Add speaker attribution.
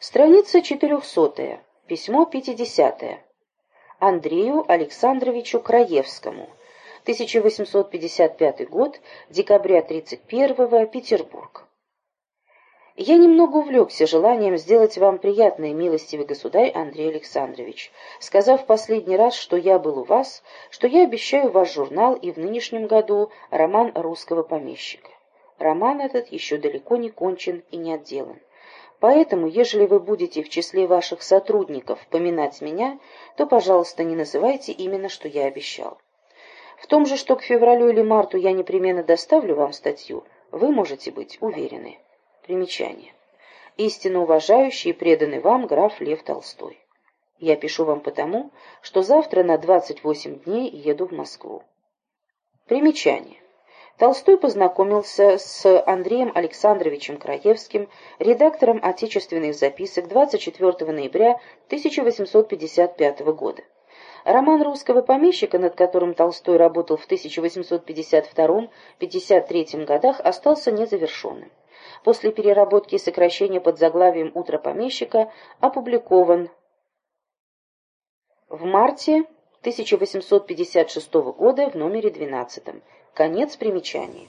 Speaker 1: Страница 400. Письмо 50. Андрею Александровичу Краевскому. 1855 год, декабря 31 Петербург. Я немного увлекся желанием сделать вам приятное, милостивый государь Андрей Александрович, сказав последний раз, что я был у вас, что я обещаю ваш журнал и в нынешнем году роман русского помещика. Роман этот еще далеко не кончен и не отделан. Поэтому, ежели вы будете в числе ваших сотрудников поминать меня, то, пожалуйста, не называйте именно, что я обещал. В том же, что к февралю или марту я непременно доставлю вам статью, вы можете быть уверены. Примечание. Истинно уважающий и преданный вам граф Лев Толстой. Я пишу вам потому, что завтра на 28 дней еду в Москву. Примечание. Толстой познакомился с Андреем Александровичем Краевским, редактором отечественных записок 24 ноября 1855 года. Роман русского помещика, над которым Толстой работал в 1852-53 годах, остался незавершенным. После переработки и сокращения под заглавием «Утро помещика» опубликован в марте 1856 года в номере 12. Конец примечаний.